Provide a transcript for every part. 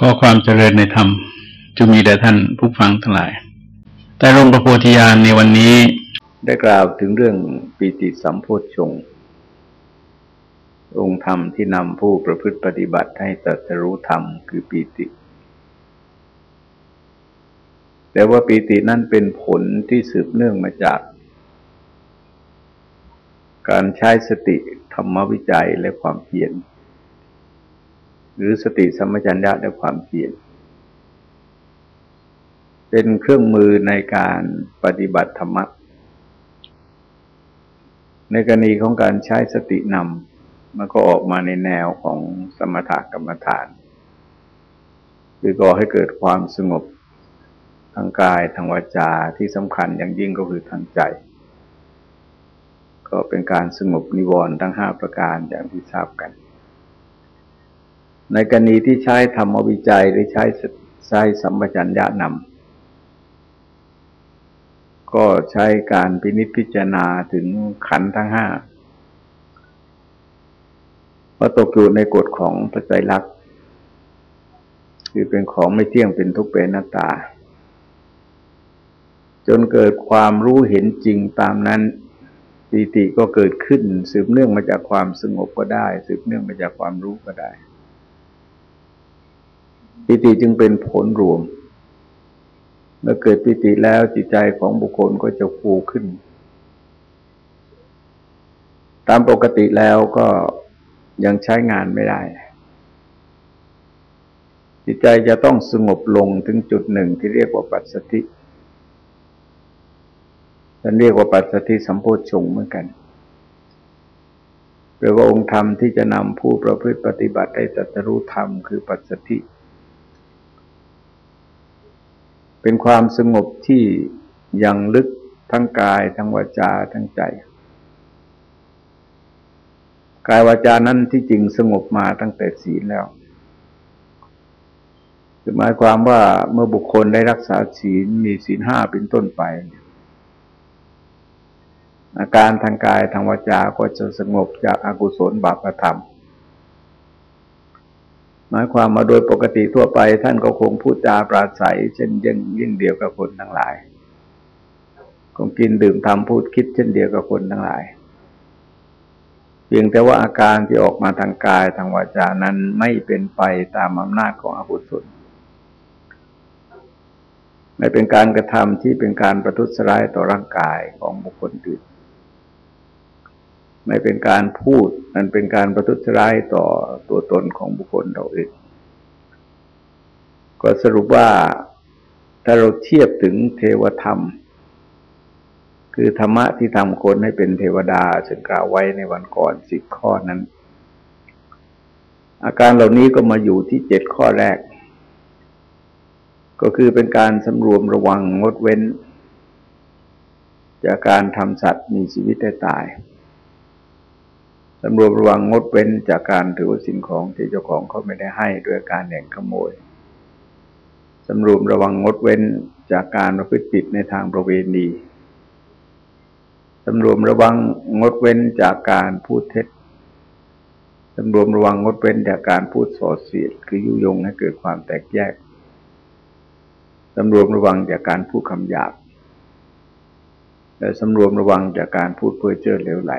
ก็ความเจริญในธรรมจะมีแด่ท่านผู้ฟังทั้งหลาย แต่ลงประโพธิญาณในวันนี้ได้กล่าวถึงเรื่องปีติสัมโพชฌงองค์ธรรมที่นำผู้ประพฤติปฏิบัติให้ตรัสรู้ธรรมคือปีติ แต่ว่าปีตินั่นเป็นผลที่สืบเนื่องมาจาก การใช้สติธรรมวิจัยและความเพียร หรือสติสัมปชัญญะและความเพียรเป็นเครื่องมือในการปฏิบัติธรรมะในกรณีของการใช้สตินำมันก็ออกมาในแนวของสมถกรรมฐานคือก่อให้เกิดความสงบทางกายทางวาจาที่สำคัญอย่างยิ่งก็คือทางใจ ก็เป็นการสงบนิวรณ์ทั้งห้าประการอย่างที่ทราบกัน ในกรณีที่ใช้ธรรมวิจัยหรือใช้ใช้สัมปชัญญะนำก็ใช้การพินิจพิจารณาถึงขันธ์ทั้งห้าว่าตกอยู่ในกฎของพระใจรักคือเป็นของไม่เที่ยงเป็นทุกข์เป็นหน้าตา จนเกิดความรู้เห็นจริงตามนั้นปีติก็เกิดขึ้น สืบเนื่องมาจากความสงบก็ได้ สืบเนื่องมาจากความรู้ก็ได้ ปิติจึงเป็นผลรวม เมื่อเกิดปิติแล้วจิตใจของบุคคลก็จะฟูขึ้น ตามปกติแล้วก็ยังใช้งานไม่ได้ จิตใจจะต้องสงบลงถึงจุดหนึ่งที่เรียกว่าปัสสติท่านเรียกว่าปัสสติสัมโพชงเหมือนกันหรือว่าองค์ธรรมที่จะนำผู้ประพฤติปฏิบัติให้จัตรู้ธรรมคือปัสสติ เป็นความสงบที่ยังลึกทั้งกายทั้งวาจาทั้งใจ กายวาจานั้นที่จริงสงบมาตั้งแต่ศีลแล้วหมายความว่าเมื่อบุคคลได้รักษาศีลมีศีลห้าเป็นต้นไป อาการทางกายทางวาจาก็จะสงบจากอากุศลบาปธรรม หมายความมาโดยปกติทั่วไป ท่านก็คงพูดจาปราศัยเช่นยิ่งยิ่งเดียวกับคนทั้งหลาย คงกินดื่มทำพูดคิดเช่นเดียวกับคนทั้งหลาย เพียงแต่ว่าอาการที่ออกมาทางกายทางวาจานั้นไม่เป็นไปตามอำนาจของอกุศลไม่เป็นการกระทำที่เป็นการประทุษร้ายต่อร่างกายของบุคคลอื่น ไม่เป็นการพูดมันเป็นการประทุษร้ายต่อตัวตนของบุคคลเราเองก็สรุปว่าถ้าเราเทียบถึงเทวธรรม คือธรรมะที่ทำคนให้เป็นเทวดาซึ่งกล่าวไว้ในวันก่อนสิบข้อนั้น อาการเหล่านี้ก็มาอยู่ที่เจ็ดข้อแรก ก็คือเป็นการสำรวมระวังงดเว้น จากการทำสัตว์มีชีวิตได้ตาย สำรวมระวังงดเว้นจากการถือสิ่งของที่เจ้าของเขาไม่ได้ให้ด้วยการแห่งขโมยสำรวมระวังงดเว้นจากการประพฤติผิดในทางประเวณีสำรวมระวังงดเว้นจากการพูดเท็จสำรวมระวังงดเว้นจากการพูดส่อเสียดคือยุยงให้เกิดความแตกแยกสำรวมระวังจากการพูดคำหยาบและสำรวมระวังจากการพูดเพื่อเจ้อเลวไหล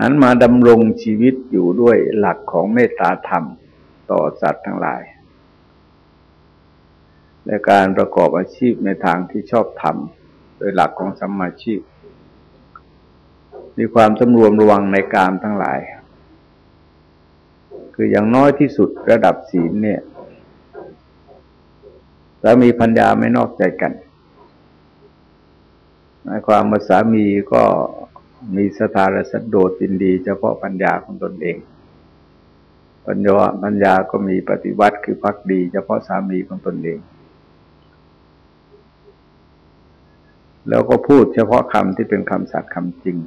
หันมาดำรงชีวิตอยู่ด้วยหลักของเมตตาธรรมต่อสัตว์ทั้งหลาย และการประกอบอาชีพในทางที่ชอบทำโดยหลักของสัมมาชีพ มีความสำรวมระวังในการทั้งหลาย คืออย่างน้อยที่สุดระดับศีลเนี่ยสามีพัญญาไม่นอกใจกันในความมาสามีก็ มีสถารสัดโดดยินดีเฉพาะปัญญาของตนเอง ปัญญาปัญญาก็มีปฏิวัติคือพักดีเฉพาะสามีของตนเอง แล้วก็พูดเฉพาะคำที่เป็นคำสัตย์คำจริง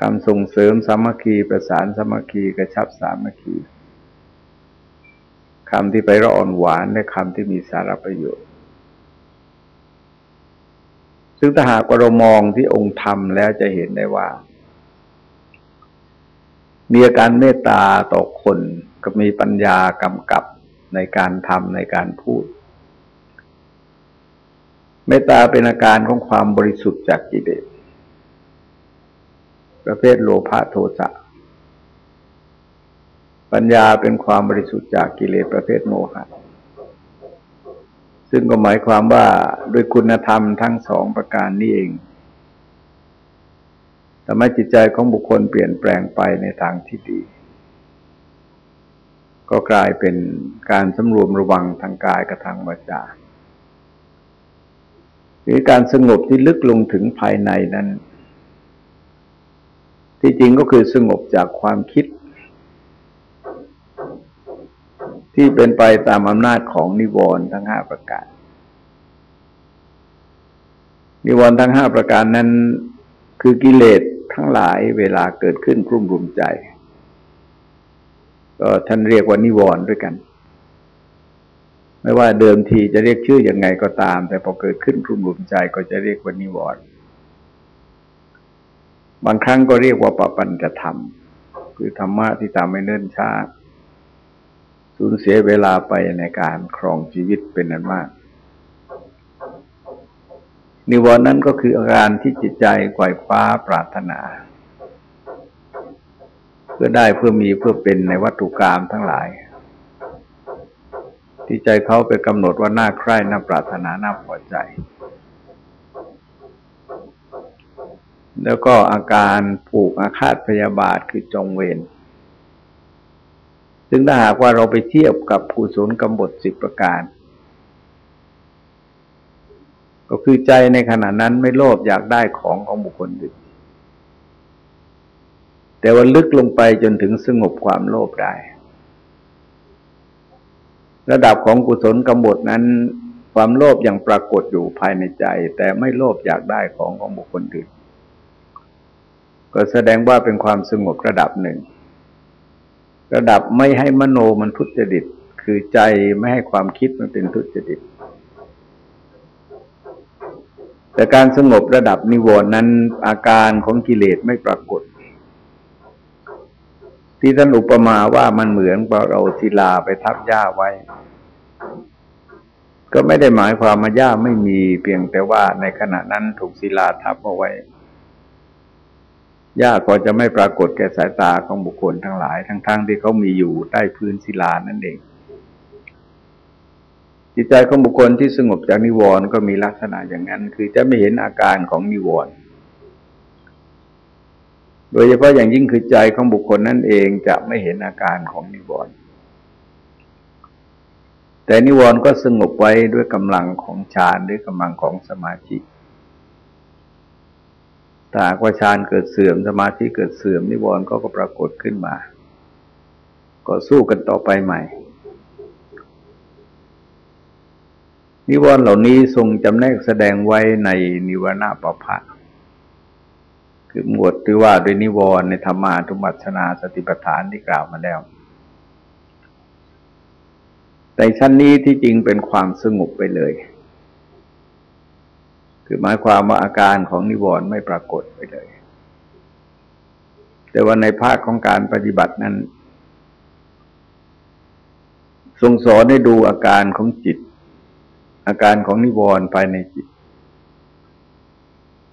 คำส่งเสริมสามัคคีประสานสามัคคีกระชับสามัคคีคำที่ไปร้อนหวานและคำที่มีสาระประโยชน์ ซึ่งถ้าหากเรามองที่องค์ธรรมแล้วจะเห็นได้ว่า มีอาการเมตตาต่อคนก็มีปัญญากำกับในการทำในการพูด เมตตาเป็นอาการของความบริสุทธิ์จากกิเลสประเภทโลภะโทสะปัญญาเป็นความบริสุทธิ์จากกิเลสประเภทโมหะ ซึ่งก็หมายความว่าด้วยคุณธรรมทั้งสองประการนี้เองทำให้จิตใจของบุคคลเปลี่ยนแปลงไปในทางที่ดี ก็กลายเป็นการสำรวมระวังทางกายกับทางวาจาหรือการสงบที่ลึกลงถึงภายในนั้น ที่จริงก็คือสงบจากความคิด ที่เป็นไปตามอำนาจของนิวรณ์ทั้งห้าประการ นิวรณ์ทั้งห้าประการนั้น คือกิเลสทั้งหลายเวลาเกิดขึ้นกลุ่มรุมใจ ก็ท่านเรียกว่านิวรณ์ด้วยกัน ไม่ว่าเดิมทีจะเรียกชื่ออยังไงก็ตาม แต่พอเกิดขึ้นกลุ่มรุมใจก็จะเรียกว่านิวรณ์บางครั้งก็เรียกว่าปปัญจะธรรม คือธรรมะที่ทำให้เนิ่นช้า สูญเสียเวลาไปในการครองชีวิตเป็นนั้นมาก นิวรณ์นั้นก็คืออาการที่จิตใจไกวคว้าปรารถนา เพื่อได้เพื่อมีเพื่อเป็นในวัตถุกรรมทั้งหลาย ที่ใจเขาไปกำหนดว่าน่าใคร่น่าปรารถนาน่าพอใจ แล้วก็อาการผูกอาฆาตพยาบาทคือจงเวร ซึ่งถ้าหากว่าเราไปเทียบกับกุศลกรรมบทสิบประการ ก็คือใจในขณะนั้นไม่โลภอยากได้ของของบุคคลอื่นแต่ว่าลึกลงไปจนถึงสงบความโลภได้ ระดับของกุศลกรรมบทนั้นความโลภยังปรากฏอยู่ภายในใจ แต่ไม่โลภอยากได้ของของบุคคลอื่นก็แสดงว่าเป็นความสงบระดับหนึ่ง ระดับไม่ให้มโนมันทุจริต คือใจไม่ให้ความคิดมันเป็นทุจริต แต่การสงบระดับนิวรณ์นั้นอาการของกิเลสไม่ปรากฏ ที่ท่านอุปมาว่ามันเหมือนเราศิลาไปทับหญ้าไว้ ก็ไม่ได้หมายความมาหญ้าไม่มีเพียงแต่ว่าในขณะนั้นถูกศิลาทับเอาไว้ ยากก็จะไม่ปรากฏแก่สายตาของบุคคลทั้งหลาย ทั้งๆทที่เขามีอยู่ใต้พื้นศิลานั่นเอง จิตใจของบุคคลที่สงบจากนิวรณ์ก็มีลักษณะอย่างนั้น คือจะไม่เห็นอาการของนิวรณ์โดยเฉพาะอย่างยิ่งคือใจของบุคคลนั่นเองจะไม่เห็นอาการของนิวรณ์แต่นิวรณ์ก็สงบไว้ด้วยกำลังของฌานด้วยกำลังของสมาธิ ถ้าว่าฌานเกิดเสื่อมสมาธิเกิดเสื่อมนิวรณ์ก็ก็ปรากฏขึ้นมา ก็สู้กันต่อไปใหม่ นิวรณ์เหล่านี้ทรงจำแนกแสดงไว้ในนิวรณปภะคือหมวดที่ว่าด้วยนิวรณ์ในธรรมาทุมัชนาสติปัฏฐานที่กล่าวมาแล้วแต่ชั้นนี้ที่จริงเป็นความสงบไปเลย คือหมายความว่าอาการของนิวรณ์ไม่ปรากฏไปเลย แต่ว่าในภาคของการปฏิบัตินั้น ทรงสอนให้ดูอาการของจิต อาการของนิวรณ์ภายในจิต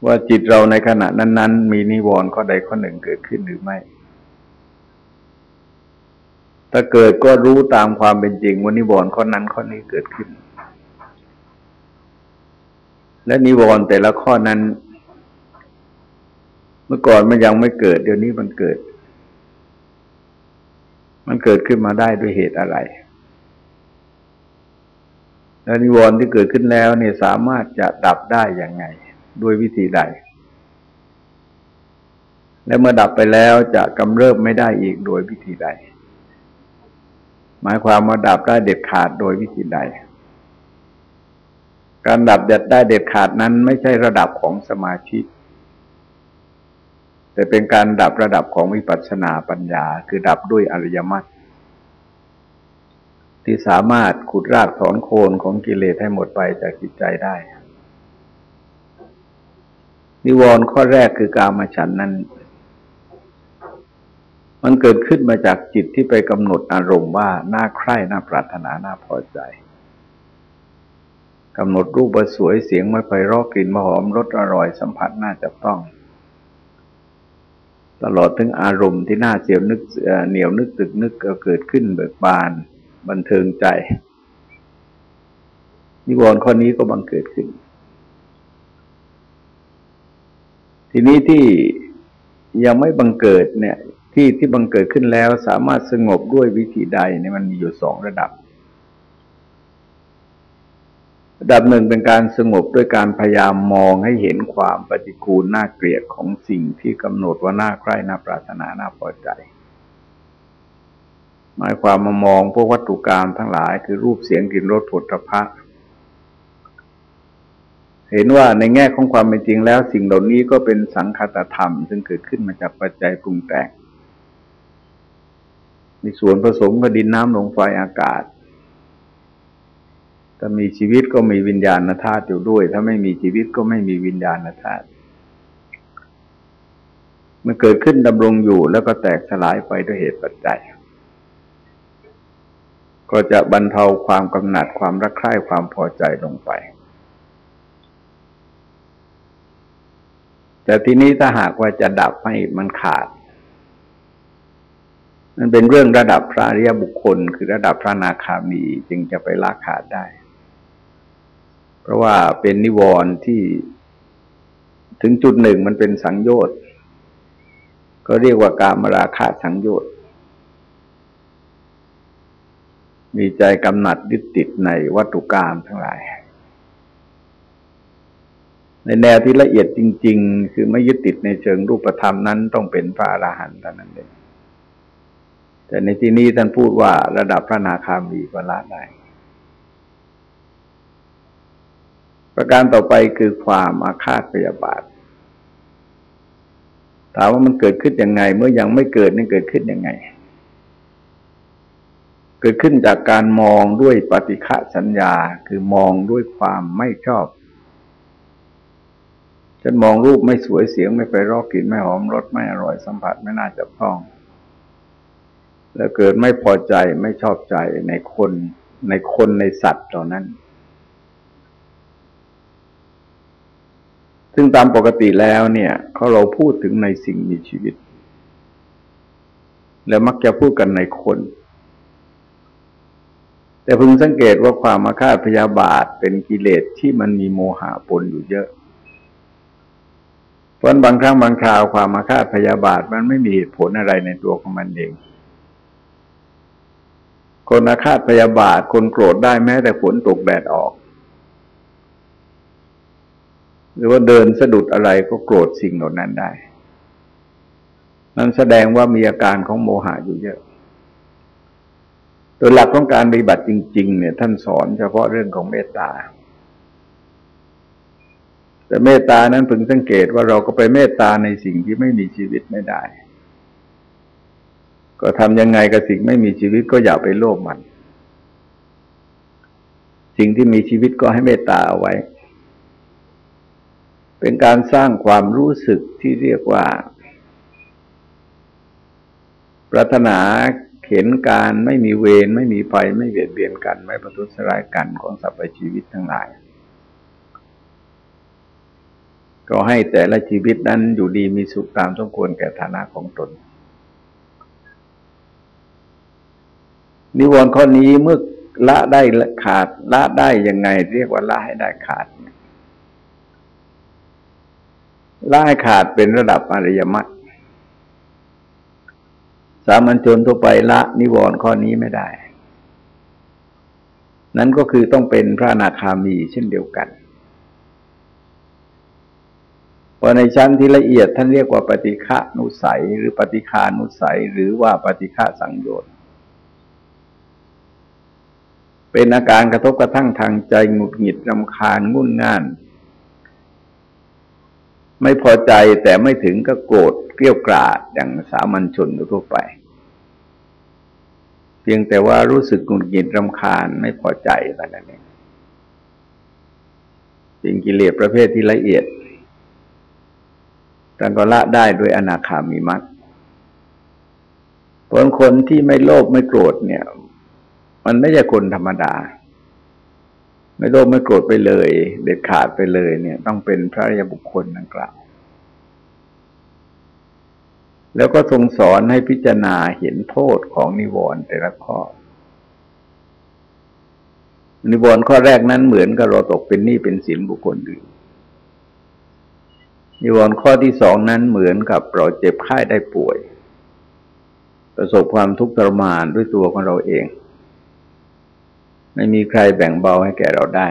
ว่าจิตเราในขณะนั้น ๆ มีนิวรณ์ข้อใดข้อหนึ่งเกิดขึ้นหรือไม่ถ้าเกิดก็รู้ตามความเป็นจริงว่านิวรณ์ข้อนั้นข้อนี้เกิดขึ้น และนิวรณ์แต่ละข้อนั้น เมื่อก่อนมันยังไม่เกิด เดี๋ยวนี้มันเกิด มันเกิดขึ้นมาได้ด้วยเหตุอะไร และนิวรณ์ที่เกิดขึ้นแล้วเนี่ยสามารถจะดับได้อย่างไง ด้วยวิธีใด และเมื่อดับไปแล้วจะกำเริบไม่ได้อีกโดยวิธีใด หมายความว่าดับได้เด็ดขาดโดยวิธีใด การดับเด็ดได้เด็ดขาดนั้นไม่ใช่ระดับของสมาธิแต่เป็นการดับระดับของวิปัสสนาปัญญา คือดับด้วยอริยมรรคที่สามารถขุดรากถอนโคนของกิเลสให้หมดไปจากจิตใจได้ นิวรณ์ข้อแรกคือการมาฉันนั้น มันเกิดขึ้นมาจากจิตที่ไปกำหนดอารมณ์ว่าน่าใคร่น่าปรารถนาน่าพอใจ กำหนดรูปสวยเสียงไม่ไพเราะกลิ่นมหอมรสอร่อยสัมผัสน่าจับต้อง ตลอดถึงอารมณ์ที่น่าเจียวนึกเหนียวนึกตึกนึกก็เกิดขึ้นเบิกบาน บันเทิงใจ นิวรณ์ข้อนี้ก็บังเกิดขึ้น ทีนี้ที่ยังไม่บังเกิดเนี่ย ที่ที่บังเกิดขึ้นแล้วสามารถสงบด้วยวิธีใดเนี่ยมันมีอยู่สองระดับ ดับหนึ่งเป็นการสงบด้วยการพยายามมองให้เห็นความปฏิกูลน่าเกลียดของสิ่งที่กำหนดว่าน่าใคร่น่าปรารถนาน่าพอใจ หมายความมามองพวกวัตถุกรรมทั้งหลายคือรูปเสียงกลิ่นรสผลิภัณฑ์เห็นว่าในแง่ของความเป็นจริงแล้ว สิ่งเหล่านี้ก็เป็นสังคตธรรม ซึ่งเกิดขึ้นมาจากปัจจัยปรุงแต่งมีส่วนผสมกับดินน้ำลมไฟอากาศ ถ้ามีชีวิตก็มีวิญญาณธาตุอยู่ด้วย ถ้าไม่มีชีวิตก็ไม่มีวิญญาณธาตุมันเกิดขึ้นดำรงอยู่แล้วก็แตกสลายไปด้วยเหตุปัจจัย ก็จะบรรเทาความกำหนัดความรักใคร่ความพอใจลงไป แต่ทีนี้ถ้าหากว่าจะดับให้มันขาด มันเป็นเรื่องระดับพระริยบุคคล คือระดับพระนาคามีจึงจะไปละขาดได้ ราะว่าเป็นนิวรณ์ที่ถึงจุดหนึ่งมันเป็นสังโยชน์ ก็เรียกว่าการมราคะสังโยชน์ มีใจกำหนัดยึดติดในวัตถุกรรมทั้งหลาย ในแนวที่ละเอียดจริง ๆ คือไม่ยึดติดในเชิงรูปธรรมนั้นต้องเป็นพระอรหันต์เท่านั้นเองแต่ในที่นี้ท่านพูดว่าระดับพระนาคามีก็ละได้ ประการต่อไปคือความอาฆาตพยาบาท ถามว่ามันเกิดขึ้นยังไง เมื่อยังไม่เกิดนี่เกิดขึ้นยังไง เกิดขึ้นจากการมองด้วยปฏิฆะสัญญาคือมองด้วยความไม่ชอบฉันมองรูปไม่สวยเสียงไม่ไปรอกกลิ่นไม่หอมรสไม่อร่อยสัมผัสไม่น่าจะพ้อง แล้วเกิดไม่พอใจไม่ชอบใจในคนในคนในสัตว์เหล่านั้น ซึ่งตามปกติแล้วเนี่ยเขาเราพูดถึงในสิ่งมีชีวิต แล้วมักจะพูดกันในคน แต่พึงสังเกตว่าความมาคาดพยาบาทเป็นกิเลสที่มันมีโมหะปนอยู่เยอะเพราะบางครั้งบางคราวความมาคาดพยาบาทมันไม่มีเหตุผลอะไรในตัวของมันเอง คนอาฆาตพยาบาทคนโกรธได้แม้แต่ฝนตกแดดออก หรือว่าเดินสะดุดอะไรก็โกรธสิ่งเหล่านั้นได้ นั่นแสดงว่ามีอาการของโมหะอยู่เยอะ โดยหลักของการปฏิบัติจริง ๆ เนี่ย ท่านสอนเฉพาะเรื่องของเมตตา แต่เมตตานั้นพึงสังเกตว่าเราก็ไปเมตตาในสิ่งที่ไม่มีชีวิตไม่ได้ ก็ทำยังไงกับสิ่งไม่มีชีวิตก็อย่าไปโลภมัน สิ่งที่มีชีวิตก็ให้เมตตาเอาไว้ เป็นการสร้างความรู้สึกที่เรียกว่า ปรารถนาเห็นการไม่มีเวรไม่มีภัยไม่เบียดเบียนกัน ไม่ประทุษร้ายกันของสรรพชีวิตทั้งหลาย ก็ให้แต่ละชีวิตนั้นอยู่ดีมีสุขตามสมควรแก่ฐานะของตน นิวรณ์ข้อนี้เมื่อละได้ขาดละได้ยังไง เรียกว่าละให้ได้ขาด ละให้ขาดเป็นระดับอริยมรรคสามัญชนทั่วไปละนิวรณ์ข้อนี้ไม่ได้ นั้นก็คือต้องเป็นพระนาคามีเช่นเดียวกันพอในชั้นที่ละเอียดท่านเรียกว่าปฏิฆานุสัย หรือปฏิคานุสัย หรือว่าปฏิฆาสังโยชน์เป็นอาการกระทบกระทั่งทางใจหงุดหงิดรำคาญงุ่นง่าน ไม่พอใจแต่ไม่ถึงก็โกรธเกลี้ยกราดอย่างสามัญชนทั่วไป เพียงแต่ว่ารู้สึกหงุดหงิดรำคาญไม่พอใจแต่นั้นเองเป็นกิเลสประเภทที่ละเอียดแต่ก็ละได้ด้วยอนาคามีมัตเพราะคนที่ไม่โลภไม่โกรธเนี่ย มันไม่ใช่คนธรรมดา ไม่โลภไม่โกรธไปเลย เด็ดขาดไปเลยเนี่ย ต้องเป็นพระยาบุคคลดังกล่าว แล้วก็ทรงสอนให้พิจารณาเห็นโทษของนิวรณ์แต่ละข้อ นิวรณ์ข้อแรกนั้นเหมือนกับเราตกเป็นหนี้เป็นสินบุคคลอื่นนิวรณ์ข้อที่สองนั้นเหมือนกับเราเจ็บไข้ได้ป่วย ประสบความทุกข์ทรมานด้วยตัวของเราเอง ไม่มีใครแบ่งเบาให้แก่เราได้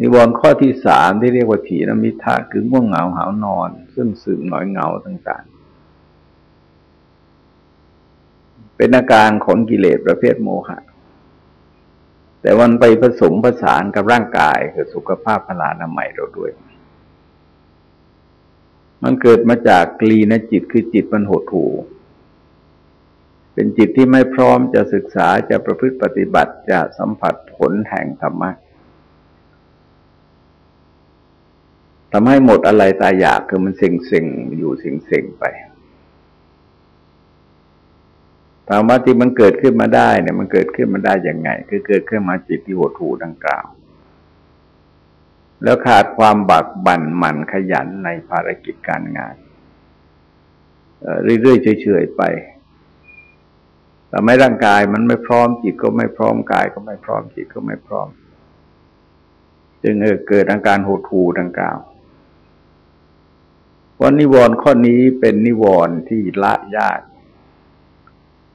นิวรณ์ข้อที่สามที่เรียกว่าถีนมิทะคือง่วงเหงาหานอน ซึ่งซึมหน่อยเหงาต่างๆ เป็นอาการของกิเลสประเภทโมหะ แต่วันไปผสมผสานกับร่างกายคือสุขภาพพลานามัยเราด้วยมันเกิดมาจากกลีนะจิตคือจิตมันหดหู่ เป็นจิตที่ไม่พร้อมจะศึกษาจะประพฤติปฏิบัติจะสัมผัสผลแห่งธรรมะทำให้หมดอะไรตายอยากคือมันเซ็งเซ็งอยู่เซ็งเซ็งไปถามว่าที่มันเกิดขึ้นมาได้เนี่ยมันเกิดขึ้นมาได้ยังไง คือเกิดขึ้นมาจิตที่หดหูดังกล่าว แล้วขาดความบักบั่นหมั่นขยันในภารกิจการงานเรื่อยๆเฉยๆไป แต่ไม่ร่างกายมันไม่พร้อมจิตก็ไม่พร้อมกายก็ไม่พร้อมจิตก็ไม่พร้อม จึงเกิดอาการหดหูดังกล่าวราะนิวรณ์ข้อนี้เป็นนิวรณ์ที่ละยาก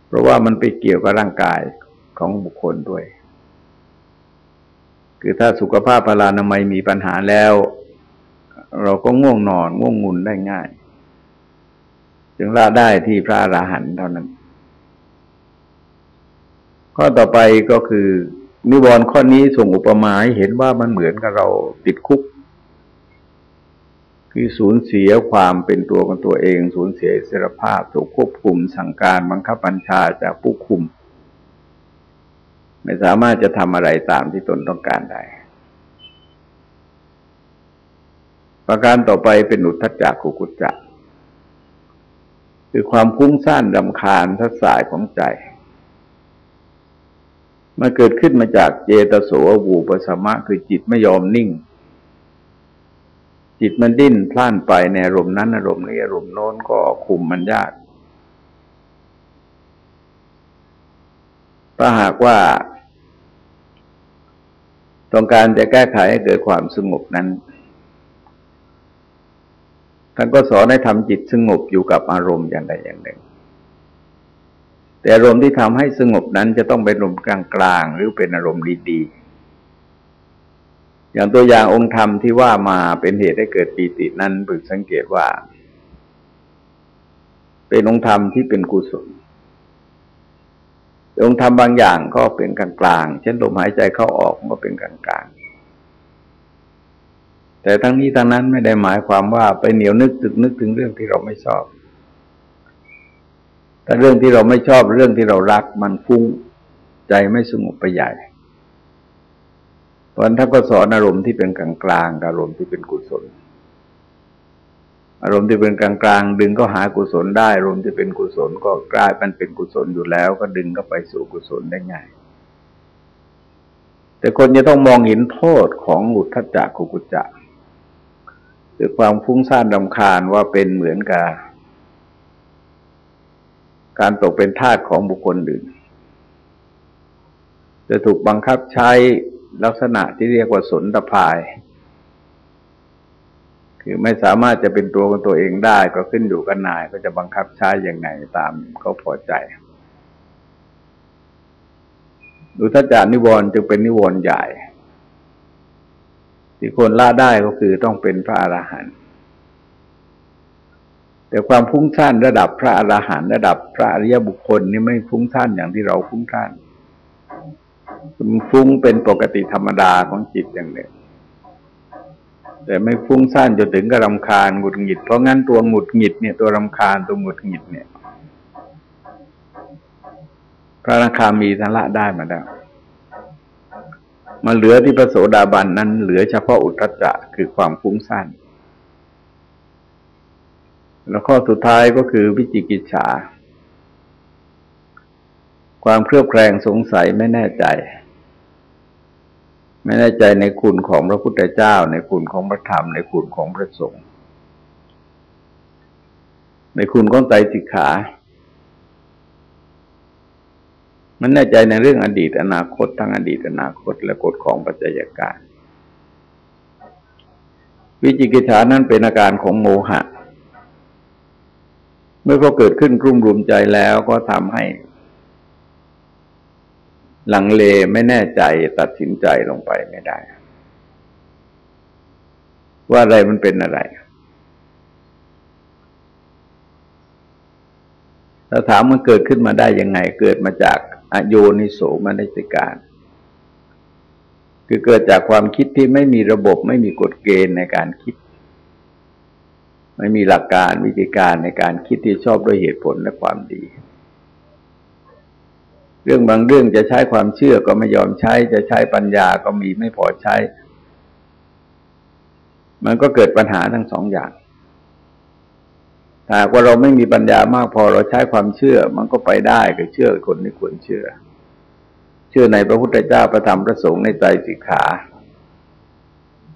เพราะว่ามันไปเกี่ยวกับร่างกายของบุคคลด้วย คือถ้าสุขภาพพลานามัยมีปัญหาแล้ว เราก็ง่วงนอนง่วงงุนได้ง่าย จึงละได้ที่พระอราหันต์เท่านั้น ข้อต่อไปก็คือนิวรณ์ข้อนี้ส่งอุปมาให้เห็นว่ามันเหมือนกับเราติดคุก คือสูญเสียความเป็นตัวของตัวเอง สูญเสียอิสรภาพถูกควบคุม สั่งการบังคับบัญชาจากผู้คุม ไม่สามารถจะทำอะไรตามที่ตนต้องการได้ ประการต่อไปเป็นอุทธจักขุกุจจะคือความคุ้งสั้นรำคาญทัศสายของใจ มันเกิดขึ้นมาจากเจตโสวูปสมะคือจิตไม่ยอมนิ่ง จิตมันดิ้นพล่านไปในอารมณ์นั้นอารมณ์นี้อารมณ์โน้นก็คุมมันยาก ถ้าหากว่าต้องการจะแก้ไขให้เกิดความสงบนั้นท่านก็สอนให้ทำจิตสงบอยู่กับอารมณ์อย่างใดอย่างหนึ่ง แต่อารมณ์ที่ทำให้สงบนั้นจะต้องเป็นอารมณ์กลางๆหรือเป็นอารมณ์ดีๆอย่างตัวอย่างองค์ธรรมที่ว่ามาเป็นเหตุให้เกิดปีตินั้นพึกสังเกตว่า เป็นองค์ธรรมที่เป็นกุศลองค์ธรรมบางอย่างก็เป็นกลางกลางเช่นลมหายใจเข้าออกก็เป็นกลางกลางแต่ทั้งนี้ทั้งนั้นไม่ได้หมายความว่าไปเหนียวนึกตึกนึกถึงเรื่องที่เราไม่ชอบ แต่เรื่องที่เราไม่ชอบเรื่องที่เรารักมันฟุ้งใจไม่สงบไปใหญ่วันท่านก็สอนอารมณ์ที่เป็นกลางกลางอารมณ์ที่เป็นกุศล อารมณ์ที่เป็นกลางกลางดึงก็หากุศลได้อารมณ์ที่เป็นกุศลก็กลายมันเป็นกุศลอยู่แล้ว ก็ดึงก็ไปสู่กุศลได้ง่ายแต่คนจะต้องมองเห็นโทษของอุทธจักขุกุจจะคือความฟุ้งซ่านรำคาญว่าเป็นเหมือนกับ การตกเป็นทาสของบุคคลอื่น จะถูกบังคับใช้ลักษณะที่เรียกว่าสนตภาย คือไม่สามารถจะเป็นตัวของตัวเองได้ก็ขึ้นอยู่กับนายก็จะบังคับใช้อย่างไงตามเขาพอใจดูถ้าจานิวรณ์จึงเป็นนิวรณ์ใหญ่ ที่คนละได้ก็คือต้องเป็นพระอรหันต์ แต่ความฟุ้งซ่านระดับพระอราหันต์ระดับพระอริยบุคคลนี่ไม่ฟุ้งซ่านอย่างที่เราฟุ้งซ่านฟุ้งเป็นปกติธรรมดาของจิตอย่างหนึ่งแต่ไม่ฟุ้งซ่านจนถึงกับรำคาญหงุดหงิด เพราะงั้นตัวหงุดหงิดเนี่ยตัวรำคาญตัวหงุดหงิดเนี่ย พระราคามีทันละได้มาแล้วมาเหลือที่พระโสดาบันนั้น เหลือเฉพาะอุตตจะคือความฟุ้งซ่าน แล้วข้อสุดท้ายก็คือวิจิกิจฉา ความเครือบแคลงสงสัยไม่แน่ใจ ไม่แน่ใจในคุณของพระพุทธเจ้า ในคุณของพระธรรม ในคุณของพระสงฆ์ในคุณของไตรสิกขา มันแน่ใจในเรื่องอดีตอนาคตทั้งอดีตอนาคต และกฎของปัจจัยการ วิจิกิจฉานั้นเป็นอาการของโมหะ เมื่อเขาเกิดขึ้นกลุ่มรุมใจแล้วก็ทำให้ หลังเลไม่แน่ใจตัดสินใจลงไปไม่ได้ ว่าอะไรมันเป็นอะไรเราถามมันเกิดขึ้นมาได้ยังไง เกิดมาจากอโยนิโสมนสิการ คือเกิดจากความคิดที่ไม่มีระบบไม่มีกฎเกณฑ์ในการคิด ไม่มีหลักการวิธีการในการคิดที่ชอบด้วยเหตุผลและความดี เรื่องบางเรื่องจะใช้ความเชื่อก็ไม่ยอมใช้ จะใช้ปัญญาก็มีไม่พอใช้ มันก็เกิดปัญหาทั้งสองอย่างหากว่าเราไม่มีปัญญามากพอเราใช้ความเชื่อ มันก็ไปได้ก็เชื่อคนที่ควรเชื่อ เชื่อในพระพุทธเจ้าประธรรมประสงค์ในใจสิกขา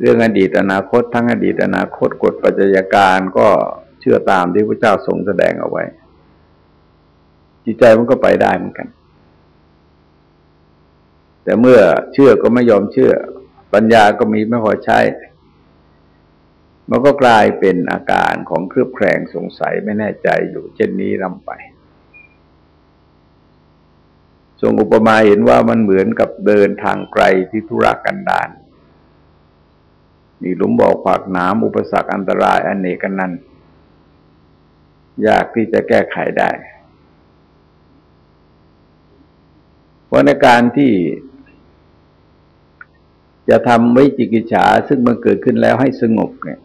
เรื่องอดีตอนาคต ทั้งอดีตอนาคตกฎปัจจัยการก็เชื่อตามที่พระเจ้าทรงแสดงเอาไว้ จิตใจมันก็ไปได้เหมือนกัน แต่เมื่อเชื่อก็ไม่ยอมเชื่อ ปัญญาก็มีไม่พอใช้ มันก็กลายเป็นอาการของเครือบแคลงสงสัยไม่แน่ใจอยู่เช่นนี้ลำไปทรงอุปมาเห็นว่ามันเหมือนกับเดินทางไกลที่ธุรกันดาร มีหลุมบ่อขวากหน้ำอุปสรรคอันตรายอนเนกันนั้นยากที่จะแก้ไขได้ เพราะในการที่จะทำวิจิกิจฉาซึ่งมันเกิดขึ้นแล้วให้สงบเนี่ย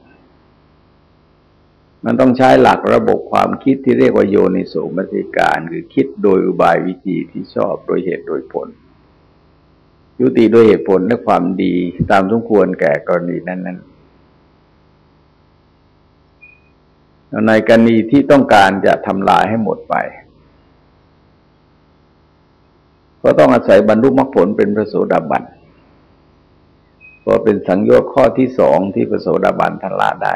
มันต้องใช้หลักระบบความคิดที่เรียกว่าโยนิโสมติการ คือคิดโดยอุบายวิธีที่ชอบโดยเหตุโดยผล ยุติโดยเหตุผลและความดีตามสมควรแก่กรณีนั้นๆในกรณีที่ต้องการจะทำลายให้หมดไป ก็ต้องอาศัยบรรลุมรรคผลเป็นพระโสดาบันก็เป็นสังโยชน์ข้อที่สองที่พระโสดาบันทันละได้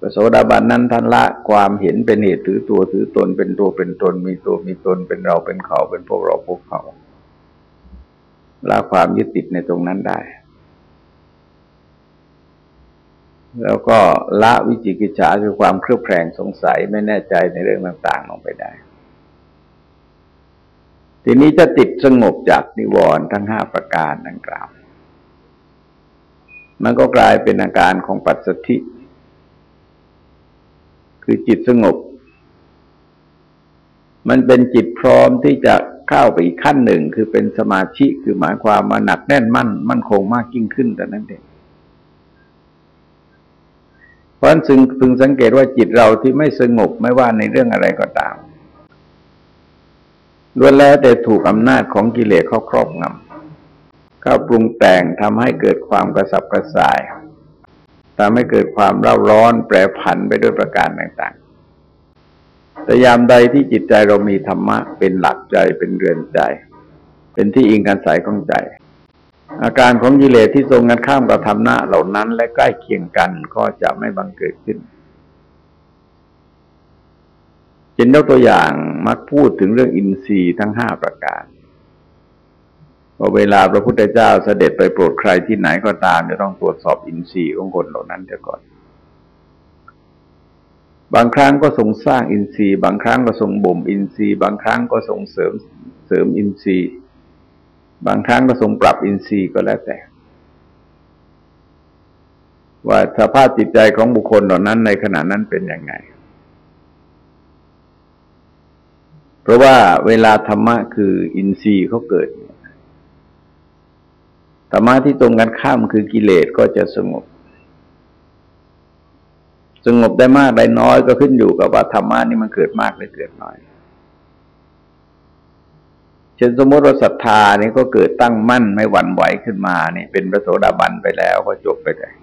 พระโสดาบันนั้นท่านละความเห็นเป็นเหตุถือตัวถือตนเป็นตัวเป็นตน มีตัวมีตนเป็นเราเป็นเขาเป็นพวกเราพวกเขา ละความยึดติดในตรงนั้นได้ แล้วก็ละวิจิกิจฉาคือความเครือบแคลงสงสัยไม่แน่ใจในเรื่องต่างๆลงไปได้ ทีนี้จะติดสงบจากนิวรณ์ทั้งห้าประการดังกล่าว มันก็กลายเป็นอาการของปัจสถิคือจิตสงบ มันเป็นจิตพร้อมที่จะ เข้าไปอีกขั้นหนึ่งคือเป็นสมาธิคือหมายความมาหนักแน่นมั่น มั่นคงมากยิ่งขึ้นแต่นั้นเองเพราะฉะนั้นจึงพึงสังเกตว่าจิตเราที่ไม่สงบไม่ว่าในเรื่องอะไรก็ตามล้วนแล้วแต่ถูกอำนาจของกิเลสเข้าครอบงำเข้าปรุงแต่งทำให้เกิดความกระสับกระส่ายทำให้เกิดความเร่าร้อนแปรผันไปด้วยประการต่าง แต่ยามใดที่จิตใจเรามีธรรมะเป็นหลักใจเป็นเรือนใจ เป็นที่อิงกันสายของใจ อาการของกิเลสที่ทรงกันข้ามกับธรรมะเหล่านั้น และใกล้เคียงกันก็จะไม่บังเกิดขึ้นเช่นยกตัวอย่างมักพูดถึงเรื่องอินทรีย์ทั้งห้าประการว่าเวลาพระพุทธเจ้าเสด็จไปโปรดใครที่ไหนก็ตามจะต้องตรวจสอบอินทรีย์ของคนเหล่านั้นเสียก่อน บางครั้งก็ทรงสร้างอินทรีย์ บางครั้งก็ทรงบ่มอินทรีย์ บางครั้งก็ทรงเสริมเสริมอินทรีย์ บางครั้งก็ทรงปรับอินทรีย์ก็แล้วแต่ ว่าสภาพจิตใจของบุคคลเหล่านั้นในขณะนั้นเป็นยังไง เพราะว่าเวลาธรรมะคืออินทรีย์เขาเกิดธรรมะที่ตรงกันข้ามคือกิเลสก็จะสงบ สงบได้มากได้น้อยก็ขึ้นอยู่กับว่าธรรมะนี่มันเกิดมากหรือเกิดน้อย เช่นสมมติว่าศรัทธานี่ก็เกิดตั้งมั่นไม่หวั่นไหวขึ้นมาเนี่ยเป็นพระโสดาบันไปแล้วก็จบไปเลย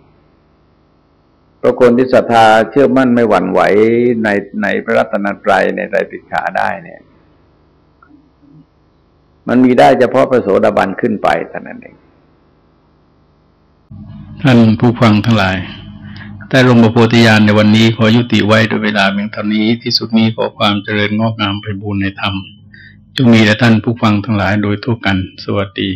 เพราะคนที่ศรัทธาเชื่อมั่นไม่หวั่นไหวในในพระรัตนตรัยในใจติขาได้เนี่ย มันมีได้เฉพาะพระโสดาบันขึ้นไปเท่านั้นเองท่านผู้ฟังทั้งหลาย แต่ลงมาโพธิญาณในวันนี้ขอยุติไว้โดยเวลาเพียงเท่านี้ที่สุดนี้ขอความเจริญงอกงามไปบูรณนธรรมจงมีแด่ท่านผู้ฟังทั้งหลายโดยทั่วกัน สวัสดี